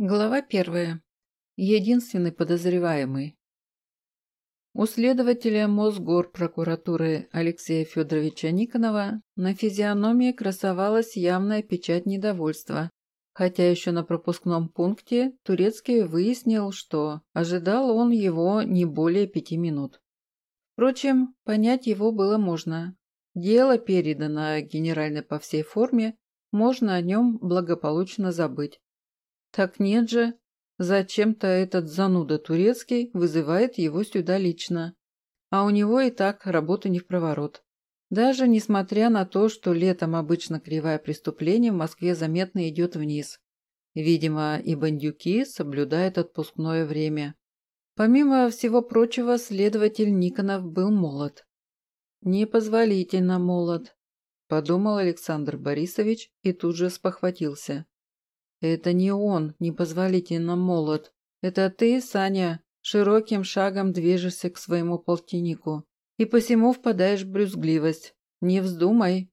Глава первая. Единственный подозреваемый. У следователя Мосгор прокуратуры Алексея Федоровича Никонова на физиономии красовалась явная печать недовольства, хотя еще на пропускном пункте Турецкий выяснил, что ожидал он его не более пяти минут. Впрочем, понять его было можно. Дело передано генерально по всей форме, можно о нем благополучно забыть. Так нет же. Зачем-то этот зануда турецкий вызывает его сюда лично. А у него и так работа не в проворот. Даже несмотря на то, что летом обычно кривая преступления в Москве заметно идет вниз. Видимо, и бандюки соблюдают отпускное время. Помимо всего прочего, следователь Никонов был молод. «Непозволительно молод», – подумал Александр Борисович и тут же спохватился. «Это не он, непозволительно молод. Это ты, Саня, широким шагом движешься к своему полтиннику и посему впадаешь в брюзгливость. Не вздумай».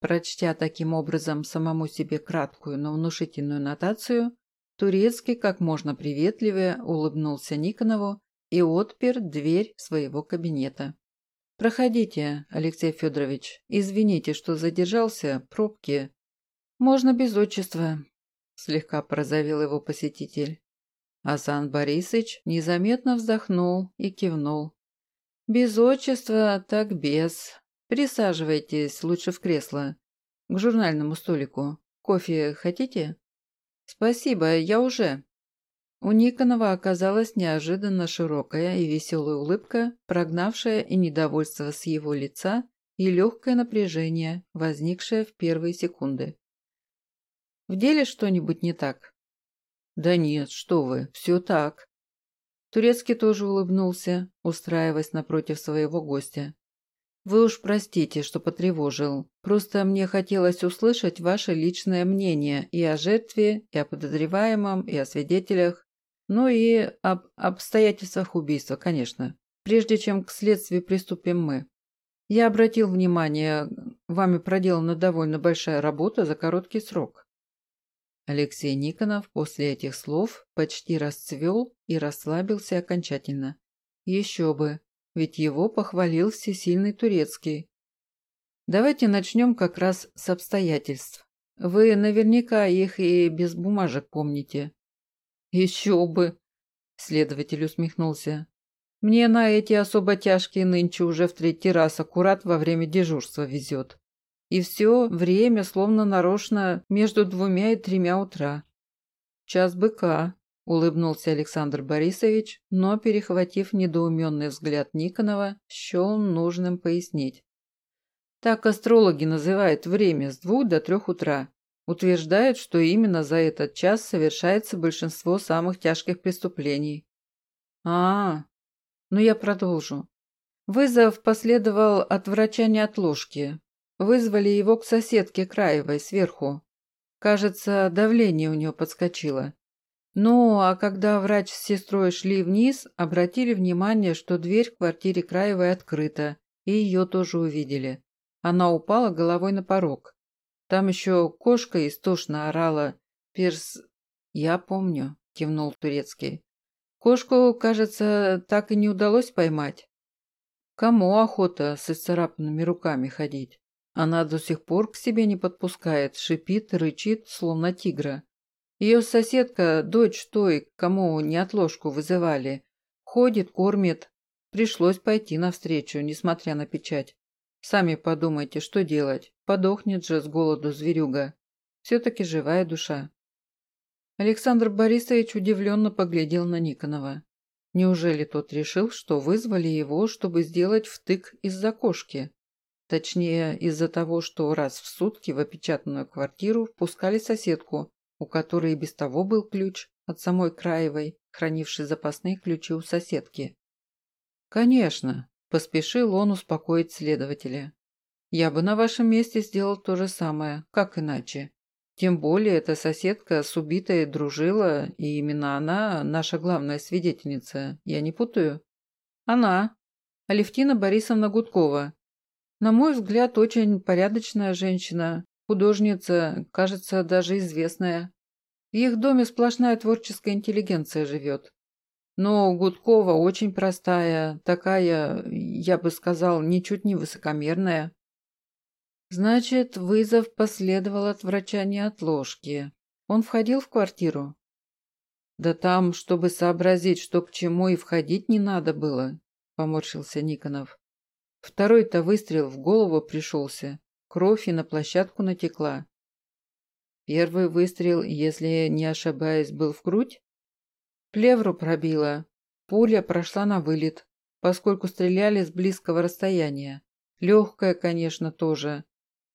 Прочтя таким образом самому себе краткую, но внушительную нотацию, Турецкий как можно приветливее улыбнулся Никонову и отпер дверь своего кабинета. «Проходите, Алексей Федорович. Извините, что задержался. Пробки. «Можно без отчества», – слегка прозовел его посетитель. Асан Борисович незаметно вздохнул и кивнул. «Без отчества, так без. Присаживайтесь лучше в кресло. К журнальному столику. Кофе хотите?» «Спасибо, я уже». У Никонова оказалась неожиданно широкая и веселая улыбка, прогнавшая и недовольство с его лица, и легкое напряжение, возникшее в первые секунды. В деле что-нибудь не так?» «Да нет, что вы, все так». Турецкий тоже улыбнулся, устраиваясь напротив своего гостя. «Вы уж простите, что потревожил. Просто мне хотелось услышать ваше личное мнение и о жертве, и о подозреваемом, и о свидетелях, ну и об обстоятельствах убийства, конечно, прежде чем к следствию приступим мы. Я обратил внимание, вами проделана довольно большая работа за короткий срок. Алексей Никонов после этих слов почти расцвел и расслабился окончательно. Еще бы, ведь его похвалил всесильный турецкий. Давайте начнем как раз с обстоятельств. Вы наверняка их и без бумажек помните. Еще бы, следователь усмехнулся. Мне на эти особо тяжкие нынче уже в третий раз аккурат во время дежурства везет. И все время словно нарочно между двумя и тремя утра. «Час быка», – улыбнулся Александр Борисович, но, перехватив недоуменный взгляд Никонова, счел нужным пояснить. Так астрологи называют время с двух до трех утра. Утверждают, что именно за этот час совершается большинство самых тяжких преступлений. А, -а, ну я продолжу. Вызов последовал от врача неотложки, Вызвали его к соседке Краевой сверху. Кажется, давление у нее подскочило. Ну, а когда врач с сестрой шли вниз, обратили внимание, что дверь в квартире Краевой открыта, и ее тоже увидели. Она упала головой на порог. Там еще кошка истошно орала. Перс... «Я помню», — кивнул Турецкий. «Кошку, кажется, так и не удалось поймать. Кому охота с исцарапанными руками ходить?» Она до сих пор к себе не подпускает, шипит, рычит, словно тигра. Ее соседка, дочь той, кому неотложку вызывали, ходит, кормит. Пришлось пойти навстречу, несмотря на печать. Сами подумайте, что делать. Подохнет же с голоду зверюга. Все-таки живая душа. Александр Борисович удивленно поглядел на Никонова. Неужели тот решил, что вызвали его, чтобы сделать втык из-за кошки? Точнее, из-за того, что раз в сутки в опечатанную квартиру впускали соседку, у которой и без того был ключ от самой Краевой, хранившей запасные ключи у соседки. «Конечно», – поспешил он успокоить следователя. «Я бы на вашем месте сделал то же самое, как иначе. Тем более эта соседка с убитой дружила, и именно она наша главная свидетельница. Я не путаю?» «Она. Алевтина Борисовна Гудкова, на мой взгляд, очень порядочная женщина, художница, кажется, даже известная. В их доме сплошная творческая интеллигенция живет. Но Гудкова очень простая, такая, я бы сказал, ничуть не высокомерная. Значит, вызов последовал от врача не от ложки. Он входил в квартиру? Да там, чтобы сообразить, что к чему и входить не надо было, поморщился Никонов. Второй-то выстрел в голову пришелся. Кровь и на площадку натекла. Первый выстрел, если не ошибаюсь, был в грудь? Плевру пробило. Пуля прошла на вылет, поскольку стреляли с близкого расстояния. Легкая, конечно, тоже.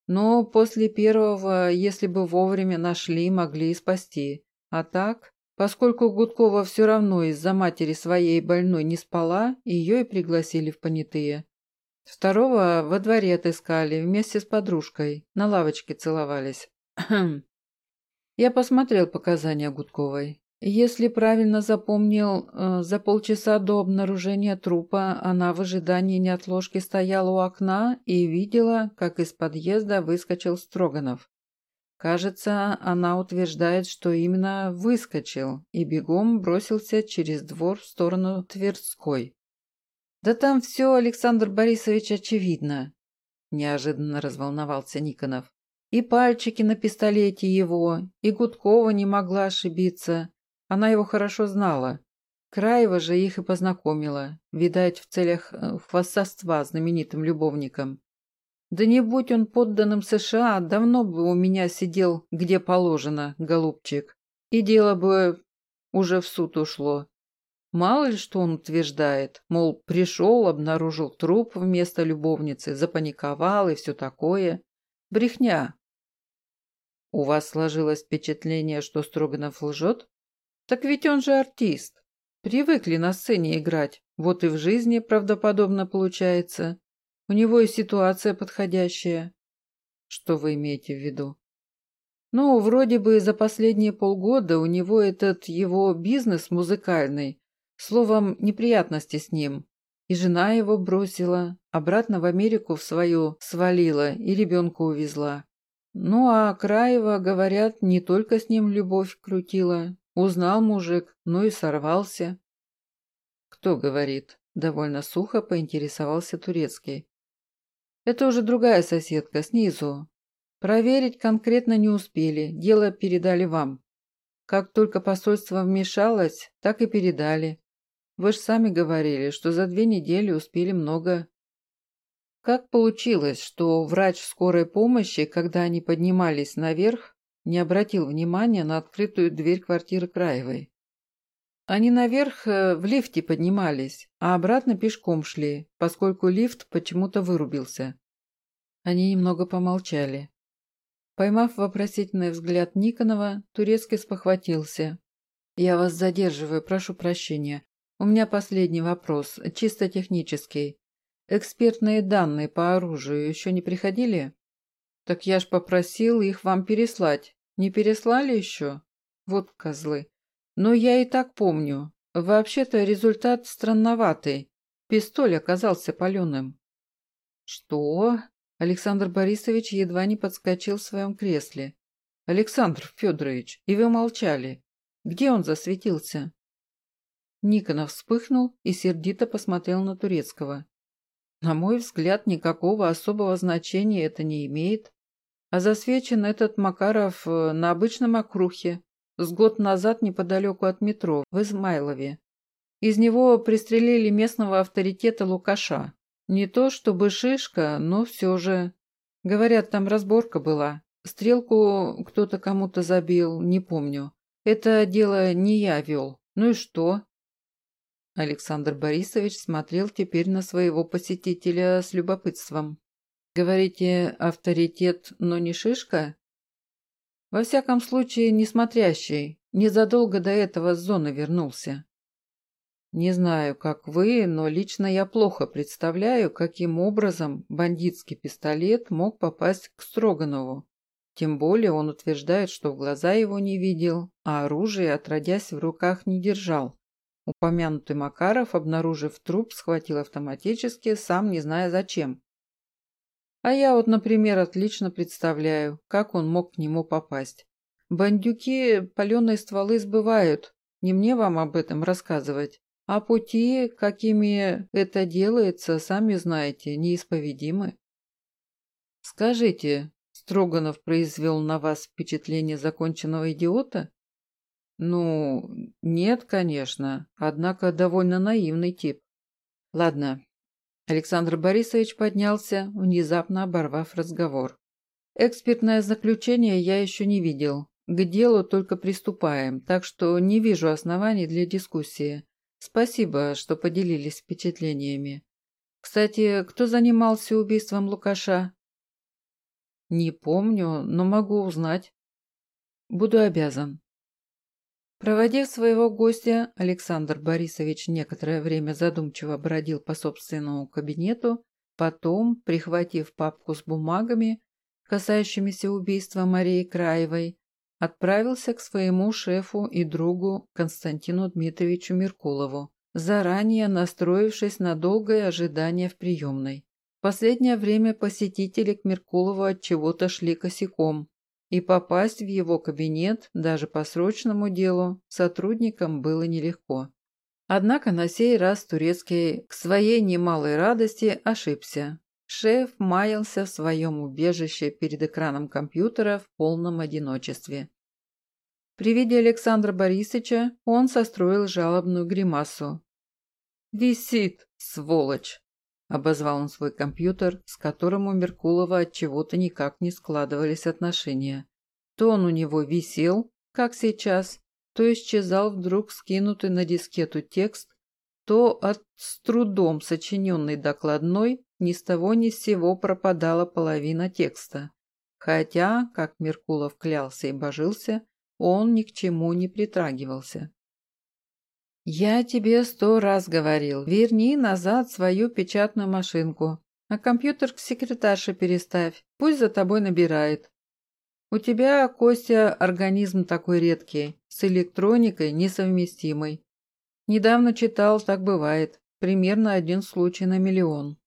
Но после первого, если бы вовремя нашли, могли и спасти. А так, поскольку Гудкова все равно из-за матери своей больной не спала, ее и пригласили в понятые. Второго во дворе отыскали вместе с подружкой, на лавочке целовались. Я посмотрел показания Гудковой. Если правильно запомнил, э, за полчаса до обнаружения трупа она в ожидании неотложки стояла у окна и видела, как из подъезда выскочил Строганов. Кажется, она утверждает, что именно выскочил и бегом бросился через двор в сторону Тверской. «Да там все, Александр Борисович, очевидно», – неожиданно разволновался Никонов. «И пальчики на пистолете его, и Гудкова не могла ошибиться». Она его хорошо знала. Краева же их и познакомила, видать, в целях э, хвастовства знаменитым любовником. Да не будь он подданным США, давно бы у меня сидел где положено, голубчик. И дело бы уже в суд ушло. Мало ли что он утверждает, мол, пришел, обнаружил труп вместо любовницы, запаниковал и все такое. Брехня. У вас сложилось впечатление, что Строганов лжет? Так ведь он же артист. Привыкли на сцене играть. Вот и в жизни правдоподобно получается. У него и ситуация подходящая. Что вы имеете в виду? Ну, вроде бы за последние полгода у него этот его бизнес музыкальный. Словом, неприятности с ним. И жена его бросила, обратно в Америку в свою свалила и ребенка увезла. Ну а Краева, говорят, не только с ним любовь крутила, Узнал мужик, ну и сорвался. Кто говорит? Довольно сухо поинтересовался Турецкий. Это уже другая соседка, снизу. Проверить конкретно не успели, дело передали вам. Как только посольство вмешалось, так и передали. Вы же сами говорили, что за две недели успели много. Как получилось, что врач скорой помощи, когда они поднимались наверх, не обратил внимания на открытую дверь квартиры Краевой. Они наверх э, в лифте поднимались, а обратно пешком шли, поскольку лифт почему-то вырубился. Они немного помолчали. Поймав вопросительный взгляд Никонова, Турецкий спохватился. «Я вас задерживаю, прошу прощения. У меня последний вопрос, чисто технический. Экспертные данные по оружию еще не приходили?» «Так я ж попросил их вам переслать. Не переслали еще? Вот козлы. Но я и так помню. Вообще-то результат странноватый. Пистоль оказался паленым». «Что?» Александр Борисович едва не подскочил в своем кресле. «Александр Федорович, и вы молчали. Где он засветился?» Никонов вспыхнул и сердито посмотрел на Турецкого. На мой взгляд, никакого особого значения это не имеет. А засвечен этот Макаров э, на обычном окрухе, с год назад неподалеку от метро, в Измайлове. Из него пристрелили местного авторитета Лукаша. Не то чтобы шишка, но все же. Говорят, там разборка была. Стрелку кто-то кому-то забил, не помню. Это дело не я вел. Ну и что? Александр Борисович смотрел теперь на своего посетителя с любопытством. «Говорите, авторитет, но не шишка?» «Во всяком случае, не смотрящий. Незадолго до этого с зоны вернулся». «Не знаю, как вы, но лично я плохо представляю, каким образом бандитский пистолет мог попасть к Строганову. Тем более он утверждает, что в глаза его не видел, а оружие, отродясь, в руках не держал. Упомянутый Макаров, обнаружив труп, схватил автоматически, сам не зная зачем. А я вот, например, отлично представляю, как он мог к нему попасть. Бандюки паленые стволы сбывают. Не мне вам об этом рассказывать. А пути, какими это делается, сами знаете, неисповедимы. Скажите, Строганов произвел на вас впечатление законченного идиота? Ну, нет, конечно, однако довольно наивный тип. Ладно. Александр Борисович поднялся, внезапно оборвав разговор. Экспертное заключение я еще не видел. К делу только приступаем, так что не вижу оснований для дискуссии. Спасибо, что поделились впечатлениями. Кстати, кто занимался убийством Лукаша? Не помню, но могу узнать. Буду обязан. Проводив своего гостя, Александр Борисович некоторое время задумчиво бродил по собственному кабинету, потом, прихватив папку с бумагами, касающимися убийства Марии Краевой, отправился к своему шефу и другу Константину Дмитриевичу Меркулову, заранее настроившись на долгое ожидание в приемной. В последнее время посетители к Меркулову от чего-то шли косяком, и попасть в его кабинет даже по срочному делу сотрудникам было нелегко. Однако на сей раз Турецкий к своей немалой радости ошибся. Шеф маялся в своем убежище перед экраном компьютера в полном одиночестве. При виде Александра Борисовича он состроил жалобную гримасу. «Висит, сволочь!» – обозвал он свой компьютер, с которым у Меркулова от чего-то никак не складывались отношения. То он у него висел, как сейчас, то исчезал вдруг скинутый на дискету текст, то от с трудом сочиненной докладной ни с того ни с сего пропадала половина текста. Хотя, как Меркулов клялся и божился, он ни к чему не притрагивался. «Я тебе сто раз говорил, верни назад свою печатную машинку, а компьютер к секретарше переставь, пусть за тобой набирает. У тебя, Костя, организм такой редкий, с электроникой несовместимый. Недавно читал, так бывает. Примерно один случай на миллион.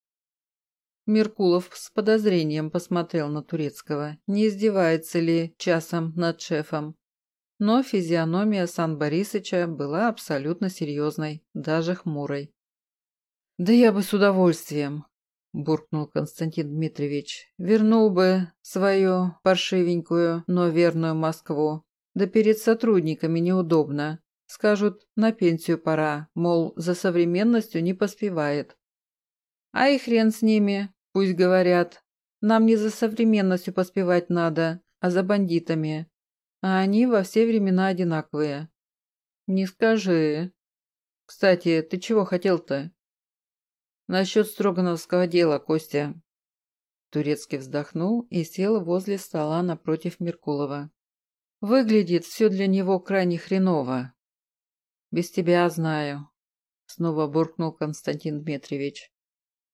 Меркулов с подозрением посмотрел на Турецкого, не издевается ли часом над шефом. Но физиономия Сан Борисыча была абсолютно серьезной, даже хмурой. «Да я бы с удовольствием», – буркнул Константин Дмитриевич. «Вернул бы свою паршивенькую, но верную Москву. Да перед сотрудниками неудобно. Скажут, на пенсию пора, мол, за современностью не поспевает. А и хрен с ними, пусть говорят. Нам не за современностью поспевать надо, а за бандитами. А они во все времена одинаковые. Не скажи. Кстати, ты чего хотел-то? Насчет Строгановского дела, Костя. Турецкий вздохнул и сел возле стола напротив Меркулова. Выглядит все для него крайне хреново. «Без тебя знаю», — снова буркнул Константин Дмитриевич.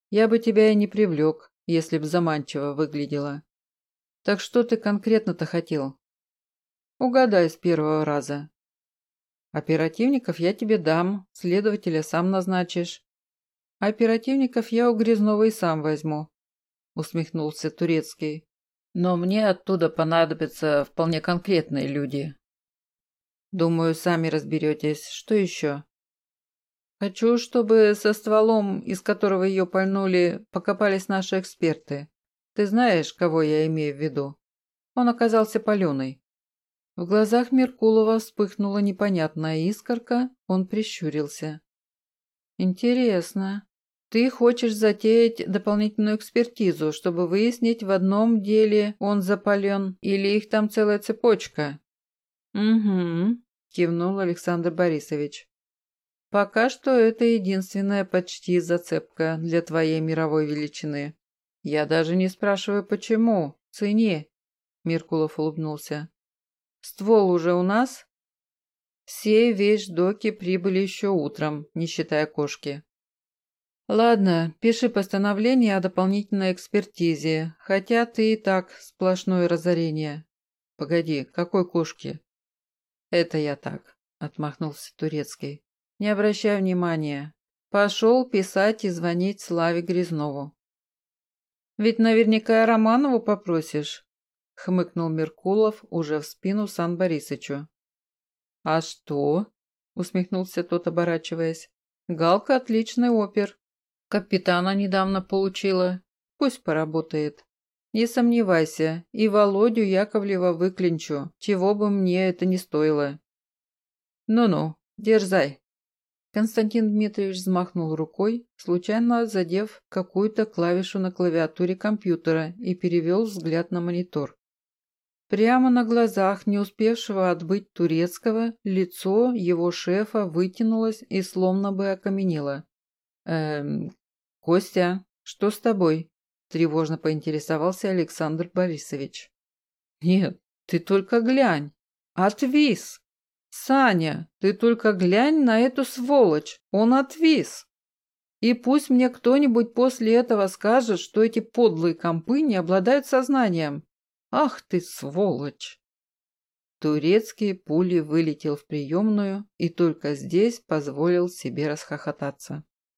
«Я бы тебя и не привлек, если б заманчиво выглядела. Так что ты конкретно-то хотел?» «Угадай с первого раза». «Оперативников я тебе дам, следователя сам назначишь». «Оперативников я у Грязнова и сам возьму», — усмехнулся Турецкий. «Но мне оттуда понадобятся вполне конкретные люди, Думаю, сами разберетесь. Что еще? Хочу, чтобы со стволом, из которого ее пальнули, покопались наши эксперты. Ты знаешь, кого я имею в виду? Он оказался паленый. В глазах Меркулова вспыхнула непонятная искорка, он прищурился. «Интересно. Ты хочешь затеять дополнительную экспертизу, чтобы выяснить, в одном деле он запален или их там целая цепочка?» «Угу», – кивнул Александр Борисович. «Пока что это единственная почти зацепка для твоей мировой величины. Я даже не спрашиваю, почему. Цени!» – Меркулов улыбнулся. «Ствол уже у нас?» Все вещдоки прибыли еще утром, не считая кошки. «Ладно, пиши постановление о дополнительной экспертизе, хотя ты и так сплошное разорение. Погоди, какой кошки?» «Это я так», — отмахнулся Турецкий. «Не обращай внимания. Пошел писать и звонить Славе Грязнову». «Ведь наверняка Романову попросишь?» Хмыкнул Меркулов уже в спину Сан Борисычу. «А что?» – усмехнулся тот, оборачиваясь. «Галка отличный опер. Капитана недавно получила. Пусть поработает. Не сомневайся, и Володю Яковлева выклинчу, чего бы мне это ни стоило. Ну-ну, дерзай. Константин Дмитриевич взмахнул рукой, случайно задев какую-то клавишу на клавиатуре компьютера и перевел взгляд на монитор. Прямо на глазах не успевшего отбыть турецкого, лицо его шефа вытянулось и словно бы окаменело. «Эм, Костя, что с тобой?» – тревожно поинтересовался Александр Борисович. «Нет, ты только глянь! Отвис! Саня, ты только глянь на эту сволочь! Он отвис!» И пусть мне кто-нибудь после этого скажет, что эти подлые компы не обладают сознанием. Ах ты, сволочь! Турецкий пулей вылетел в приемную и только здесь позволил себе расхохотаться.